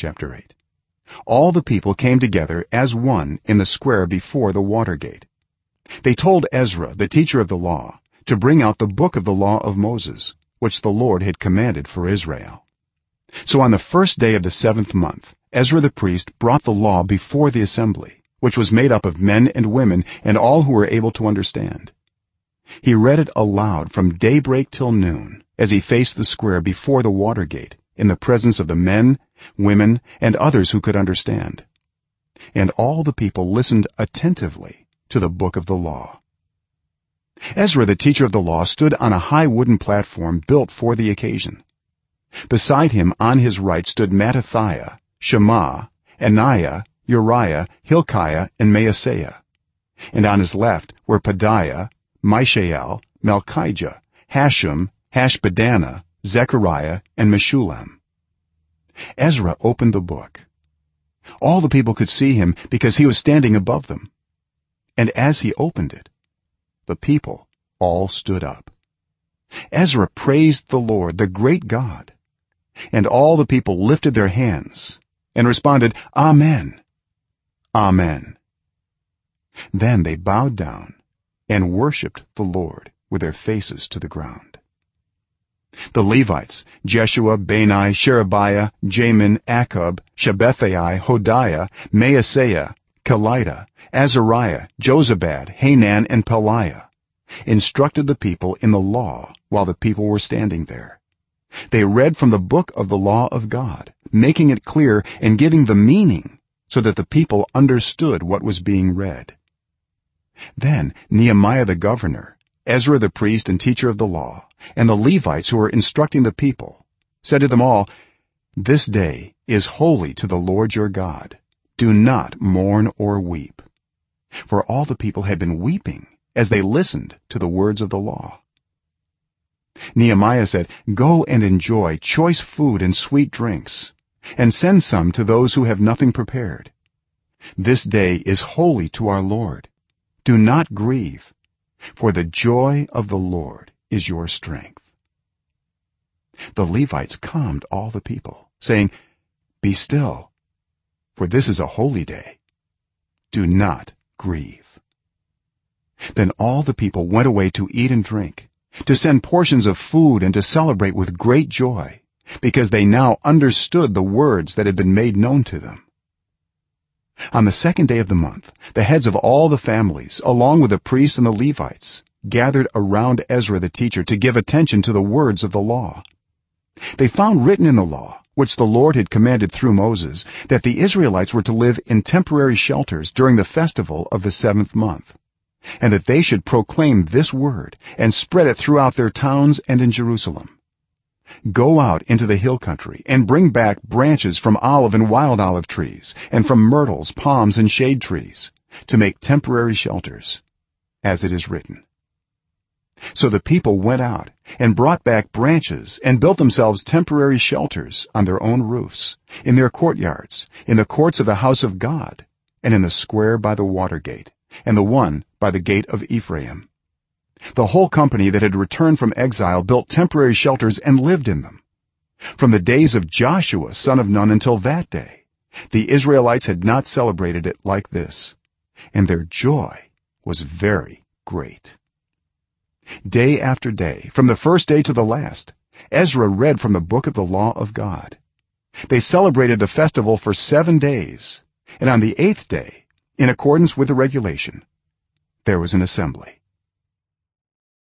chapter 8 all the people came together as one in the square before the water gate. They told ezra the teacher of the law to bring out the book of the law of moses which the lord had commanded for israel. So on the first day of the 7th month ezra the priest brought the law before the assembly which was made up of men and women and all who were able to understand. He read it aloud from daybreak till noon as he faced the square before the water gate in the presence of the men women and others who could understand. And all the people listened attentively to the book of the law. Ezra the teacher of the law stood on a high wooden platform built for the occasion. Beside him on his right stood mattithiah shema ananiah uriah hilkiah and maaseiah. And on his left were pedaiah mishael malkijah hashum hashbaddanah zechariah and meshullam ezra opened the book. All the people could see him because he was standing above them. And as he opened it the people all stood up. Ezra praised the lord the great god. And all the people lifted their hands and responded amen. Amen. Then they bowed down and worshipped the lord with their faces to the ground the levites jeshua bani sherebiah jamin akkub shabbethai hodiah maaseiah kelita azariah jozabad hanan and pelaiah instructed the people in the law while the people were standing there. They read from the book of the law of god making it clear and giving the meaning so that the people understood what was being read. Then nehemiah the governor ezra the priest and teacher of the law and the levites who were instructing the people said to them all this day is holy to the lord your god. Do not mourn or weep. For all the people had been weeping as they listened to the words of the law. Nehemiah said go and enjoy choice food and sweet drinks and send some to those who have nothing prepared. This day is holy to our lord. Do not grieve for the joy of the lord is your strength. The levites calmed all the people saying be still for this is a holy day. Do not grieve. Then all the people went away to eat and drink to send portions of food and to celebrate with great joy because they now understood the words that had been made known to them on the second day of the month the heads of all the families along with the priests and the levites gathered around ezra the teacher to give attention to the words of the law. They found written in the law which the lord had commanded through moses that the israelites were to live in temporary shelters during the festival of the 7th month and that they should proclaim this word and spread it throughout their towns and in jerusalem go out into the hill country and bring back branches from olive and wild olive trees and from myrtles palms and shade trees to make temporary shelters as it is written. So the people went out and brought back branches and built themselves temporary shelters on their own roofs in their courtyards in the courts of the house of god and in the square by the water gate and the one by the gate of ephraim the whole company that had returned from exile built temporary shelters and lived in them. From the days of joshua son of nun until that day the israelites had not celebrated it like this and their joy was very great. Day after day from the first day to the last ezra read from the book of the law of god. They celebrated the festival for 7 days and on the 8th day in accordance with the regulation there was an assembly